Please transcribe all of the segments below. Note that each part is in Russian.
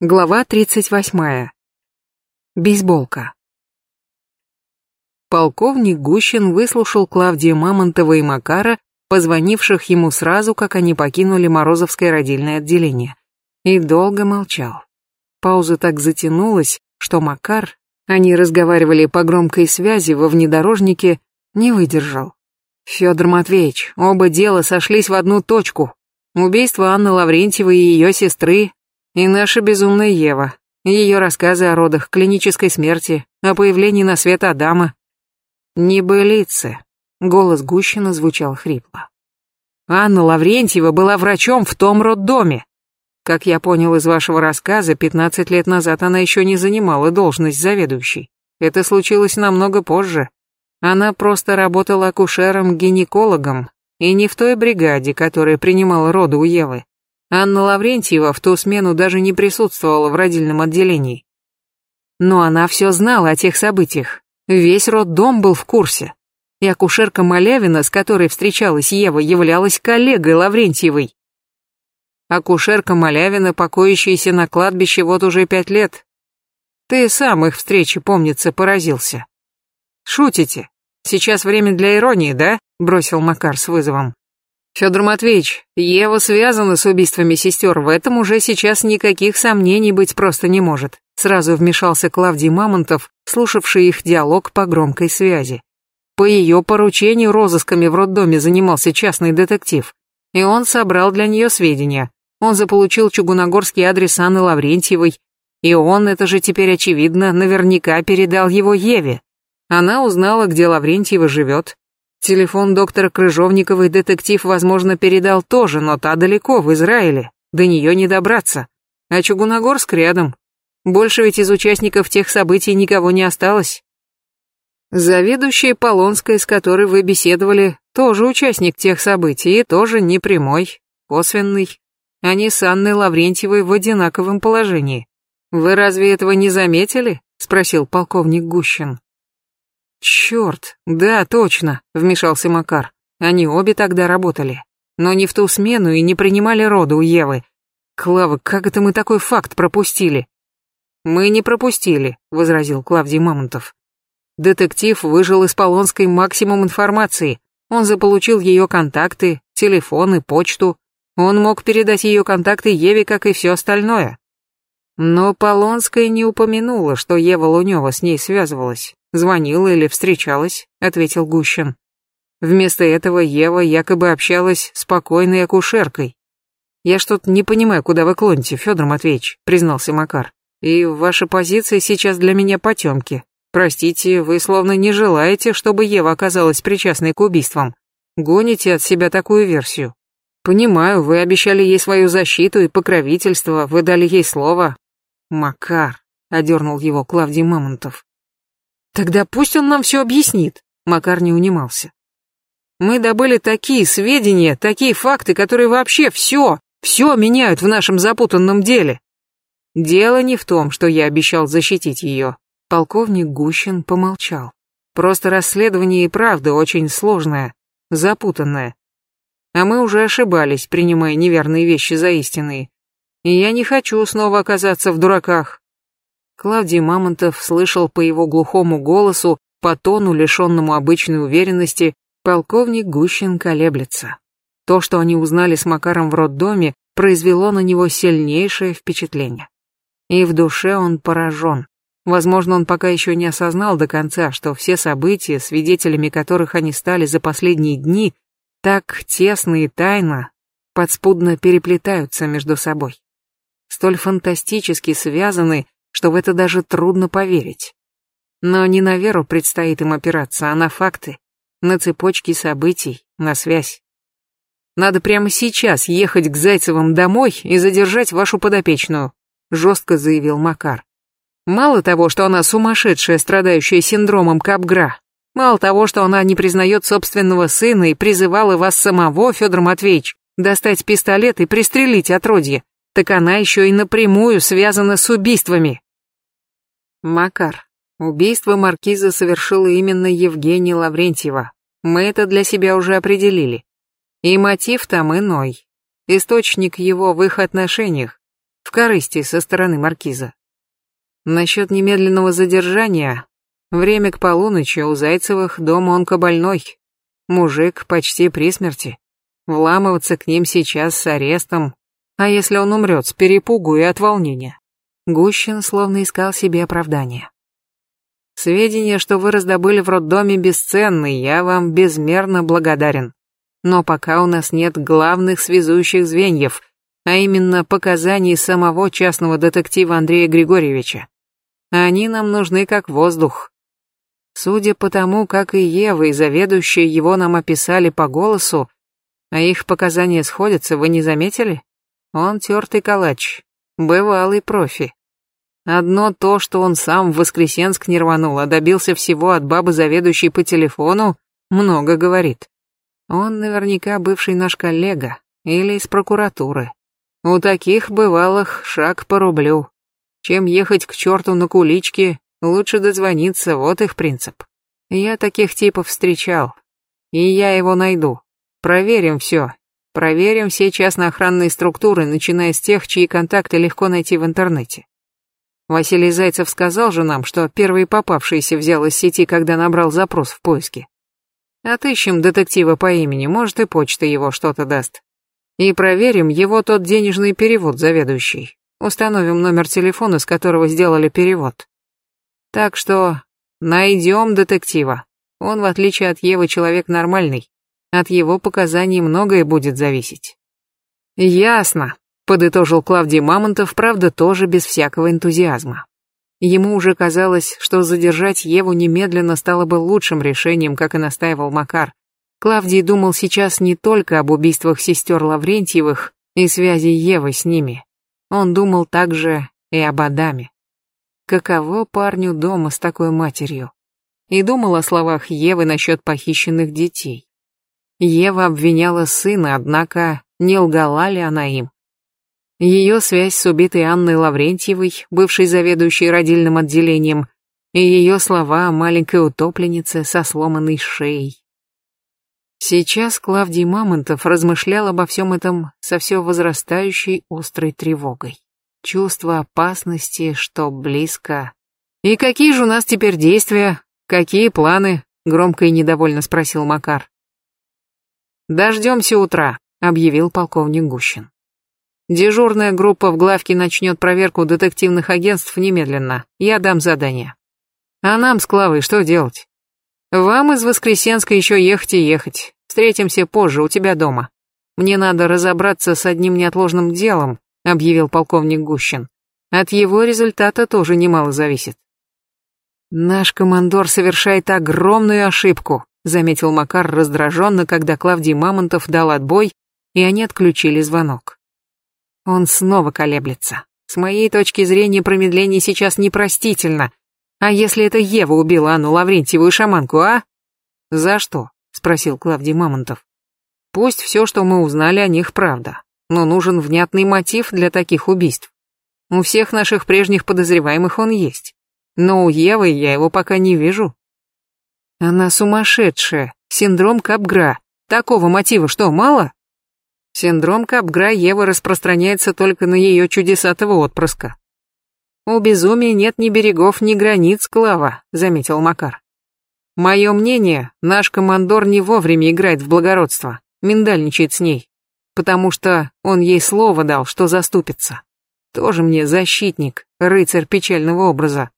Глава 38. Бейсболка. Полковник Гущин выслушал Клавдия Мамонтова и Макара, позвонивших ему сразу, как они покинули Морозовское родильное отделение, и долго молчал. Пауза так затянулась, что Макар, они разговаривали по громкой связи во внедорожнике, не выдержал. Федор Матвеевич, оба дела сошлись в одну точку. Убийство Анны Лаврентьевой и ее сестры и наша безумная Ева, ее рассказы о родах, клинической смерти, о появлении на свет Адама. Небылицы. Голос Гущина звучал хрипло. Анна Лаврентьева была врачом в том роддоме. Как я понял из вашего рассказа, 15 лет назад она еще не занимала должность заведующей. Это случилось намного позже. Она просто работала акушером-гинекологом, и не в той бригаде, которая принимала роды у Евы. Анна Лаврентьева в ту смену даже не присутствовала в родильном отделении. Но она все знала о тех событиях. Весь роддом был в курсе. И акушерка Малявина, с которой встречалась Ева, являлась коллегой Лаврентьевой. Акушерка Малявина, покоящаяся на кладбище вот уже пять лет. Ты сам их встречи, помнится, поразился. Шутите? Сейчас время для иронии, да? Бросил Макар с вызовом. Федор Матвеевич, Ева связана с убийствами сестер, в этом уже сейчас никаких сомнений быть просто не может. Сразу вмешался Клавдий Мамонтов, слушавший их диалог по громкой связи. По ее поручению розысками в роддоме занимался частный детектив, и он собрал для нее сведения. Он заполучил чугуногорский адрес Анны Лаврентьевой, и он, это же теперь очевидно, наверняка передал его Еве. Она узнала, где Лаврентьева живет, Телефон доктора Крыжовниковой детектив, возможно, передал тоже, но та далеко, в Израиле. До нее не добраться. А Чугуногорск рядом. Больше ведь из участников тех событий никого не осталось. Заведующая Полонская, с которой вы беседовали, тоже участник тех событий и тоже не прямой, косвенный. Они с Анной Лаврентьевой в одинаковом положении. Вы разве этого не заметили? Спросил полковник Гущин. «Черт, да, точно», — вмешался Макар. Они обе тогда работали. Но не в ту смену и не принимали роды у Евы. Клава, как это мы такой факт пропустили? Мы не пропустили, возразил Клавдий Мамонтов. Детектив выжил из Полонской максимум информации. Он заполучил ее контакты, телефон и почту. Он мог передать ее контакты Еве, как и все остальное. Но Полонская не упомянула, что Ева Лунева с ней связывалась. Звонила или встречалась, ответил Гущин. Вместо этого Ева якобы общалась с покойной акушеркой. Я что-то не понимаю, куда вы клоните, Федор Матвеевич, признался Макар. И ваша позиция сейчас для меня потемки. Простите, вы словно не желаете, чтобы Ева оказалась причастной к убийствам. Гоните от себя такую версию. Понимаю, вы обещали ей свою защиту и покровительство, вы дали ей слово. Макар, одернул его Клавдий Мамонтов. Тогда пусть он нам все объяснит. Макар не унимался. Мы добыли такие сведения, такие факты, которые вообще все, все меняют в нашем запутанном деле. Дело не в том, что я обещал защитить ее. Полковник Гущин помолчал. Просто расследование и правда очень сложное, запутанное. А мы уже ошибались, принимая неверные вещи за истинные. И я не хочу снова оказаться в дураках. Клавдий Мамонтов слышал по его глухому голосу, по тону, лишенному обычной уверенности, полковник Гущин колеблется. То, что они узнали с Макаром в роддоме, произвело на него сильнейшее впечатление. И в душе он поражен. Возможно, он пока еще не осознал до конца, что все события, свидетелями которых они стали за последние дни, так тесно и тайно, подспудно переплетаются между собой. Столь фантастически связаны, что в это даже трудно поверить. Но не на веру предстоит им опираться, а на факты, на цепочки событий, на связь. Надо прямо сейчас ехать к Зайцевым домой и задержать вашу подопечную, жестко заявил Макар. Мало того, что она сумасшедшая, страдающая синдромом Капгра, мало того, что она не признает собственного сына и призывала вас самого, Федор Матвеевич, достать пистолет и пристрелить отродье, так она еще и напрямую связана с убийствами. Макар, убийство маркиза совершила именно Евгения Лаврентьева. Мы это для себя уже определили. И мотив там иной. Источник его в их отношениях. в корысти со стороны маркиза. Насчет немедленного задержания. Время к полуночи у Зайцевых дом онкобольной. Мужик почти при смерти. Вламываться к ним сейчас с арестом. А если он умрет с перепугу и от волнения? Гущин словно искал себе оправдания. Сведения, что вы раздобыли в роддоме, бесценны, я вам безмерно благодарен. Но пока у нас нет главных связующих звеньев, а именно показаний самого частного детектива Андрея Григорьевича. Они нам нужны как воздух. Судя по тому, как и Ева, и заведующие его нам описали по голосу, а их показания сходятся, вы не заметили? Он тертый калач, бывалый профи. Одно то, что он сам в Воскресенск не рванул, а добился всего от бабы заведующей по телефону, много говорит. Он наверняка бывший наш коллега или из прокуратуры. У таких бывалых шаг по рублю. Чем ехать к черту на куличке, лучше дозвониться, вот их принцип. Я таких типов встречал, и я его найду. Проверим все. Проверим все частно-охранные структуры, начиная с тех, чьи контакты легко найти в интернете. Василий Зайцев сказал же нам, что первый попавшийся взял из сети, когда набрал запрос в поиске. Отыщем детектива по имени, может и почта его что-то даст. И проверим его тот денежный перевод заведующий. Установим номер телефона, с которого сделали перевод. Так что найдем детектива. Он, в отличие от Евы, человек нормальный. От его показаний многое будет зависеть. Ясно, подытожил Клавдий Мамонтов, правда, тоже без всякого энтузиазма. Ему уже казалось, что задержать Еву немедленно стало бы лучшим решением, как и настаивал Макар. Клавдий думал сейчас не только об убийствах сестер Лаврентьевых и связи Евы с ними. Он думал также и об Адаме. Каково парню дома с такой матерью? И думал о словах Евы насчет похищенных детей. Ева обвиняла сына, однако не лгала ли она им? Ее связь с убитой Анной Лаврентьевой, бывшей заведующей родильным отделением, и ее слова о маленькой утопленнице со сломанной шеей. Сейчас Клавдий Мамонтов размышлял обо всем этом со все возрастающей острой тревогой. Чувство опасности, что близко. «И какие же у нас теперь действия? Какие планы?» — громко и недовольно спросил Макар. «Дождемся утра», — объявил полковник Гущин. Дежурная группа в главке начнет проверку детективных агентств немедленно. Я дам задание. А нам с Клавой что делать? Вам из Воскресенска еще ехать и ехать. Встретимся позже у тебя дома. Мне надо разобраться с одним неотложным делом, объявил полковник Гущин. От его результата тоже немало зависит. Наш командор совершает огромную ошибку, заметил Макар раздраженно, когда Клавдий Мамонтов дал отбой, и они отключили звонок. Он снова колеблется. С моей точки зрения, промедление сейчас непростительно. А если это Ева убила Анну Лаврентьеву и шаманку, а? За что? Спросил Клавдий Мамонтов. Пусть все, что мы узнали о них, правда. Но нужен внятный мотив для таких убийств. У всех наших прежних подозреваемых он есть. Но у Евы я его пока не вижу. Она сумасшедшая. Синдром Капгра. Такого мотива что, мало? Синдром Капгра Евы распространяется только на ее чудесатого отпрыска. У безумия нет ни берегов, ни границ, Клава, заметил Макар. Мое мнение, наш командор не вовремя играет в благородство, миндальничает с ней, потому что он ей слово дал, что заступится. Тоже мне защитник, рыцарь печального образа.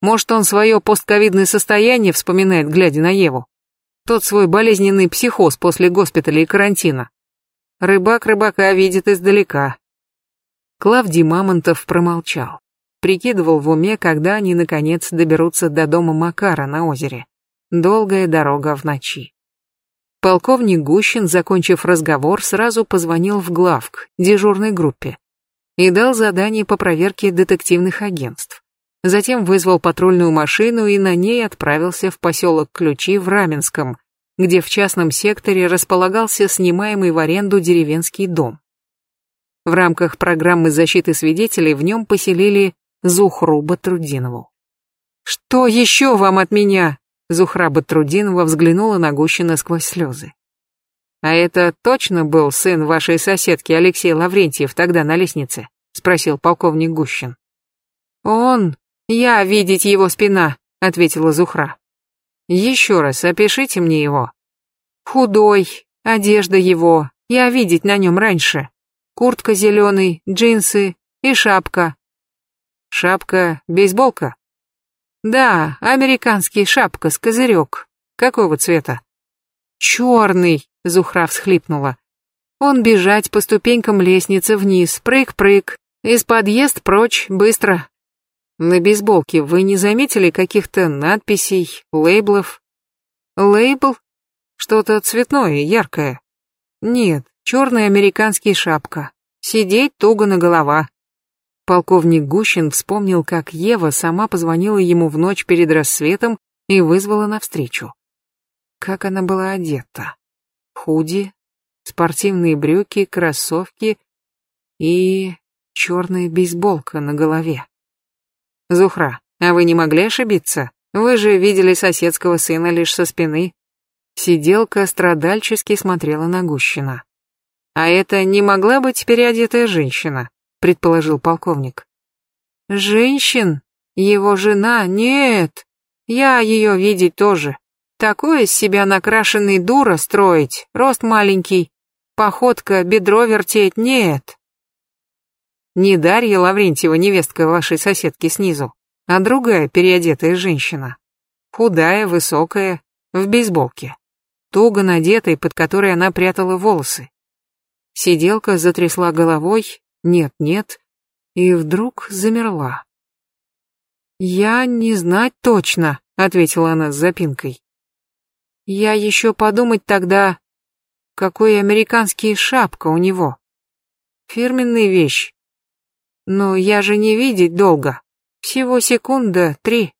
Может, он свое постковидное состояние вспоминает, глядя на Еву? Тот свой болезненный психоз после госпиталя и карантина. Рыбак рыбака видит издалека. Клавдий Мамонтов промолчал. Прикидывал в уме, когда они, наконец, доберутся до дома Макара на озере. Долгая дорога в ночи. Полковник Гущин, закончив разговор, сразу позвонил в главк, дежурной группе, и дал задание по проверке детективных агентств. Затем вызвал патрульную машину и на ней отправился в поселок Ключи в Раменском, где в частном секторе располагался снимаемый в аренду деревенский дом. В рамках программы защиты свидетелей в нем поселили Зухру Батрудинову. «Что еще вам от меня?» Зухра Батрудинова взглянула на Гущина сквозь слезы. «А это точно был сын вашей соседки Алексей Лаврентьев тогда на лестнице?» спросил полковник Гущин. Он, я видеть его спина, ответила Зухра. Еще раз опишите мне его. Худой, одежда его, я видеть на нем раньше. Куртка зеленый, джинсы и шапка. Шапка, бейсболка? Да, американский шапка с козырек. Какого цвета? Черный, Зухра всхлипнула. Он бежать по ступенькам лестницы вниз, прыг-прыг, из подъезд прочь, быстро. На бейсболке вы не заметили каких-то надписей, лейблов? Лейбл? Что-то цветное, яркое. Нет, черная американский шапка. Сидеть туго на голова. Полковник Гущин вспомнил, как Ева сама позвонила ему в ночь перед рассветом и вызвала навстречу. Как она была одета. Худи, спортивные брюки, кроссовки и черная бейсболка на голове. Зухра, а вы не могли ошибиться? Вы же видели соседского сына лишь со спины. Сиделка страдальчески смотрела на Гущина. А это не могла быть переодетая женщина, предположил полковник. Женщин? Его жена? Нет. Я ее видеть тоже. Такое из себя накрашенный дура строить, рост маленький, походка, бедро вертеть, нет. Не Дарья Лаврентьева, невестка вашей соседки снизу, а другая переодетая женщина. Худая, высокая, в бейсболке. Туго надетой, под которой она прятала волосы. Сиделка затрясла головой, нет-нет, и вдруг замерла. «Я не знать точно», — ответила она с запинкой. «Я еще подумать тогда, какой американский шапка у него. Фирменная вещь. Но я же не видеть долго. Всего секунда, три.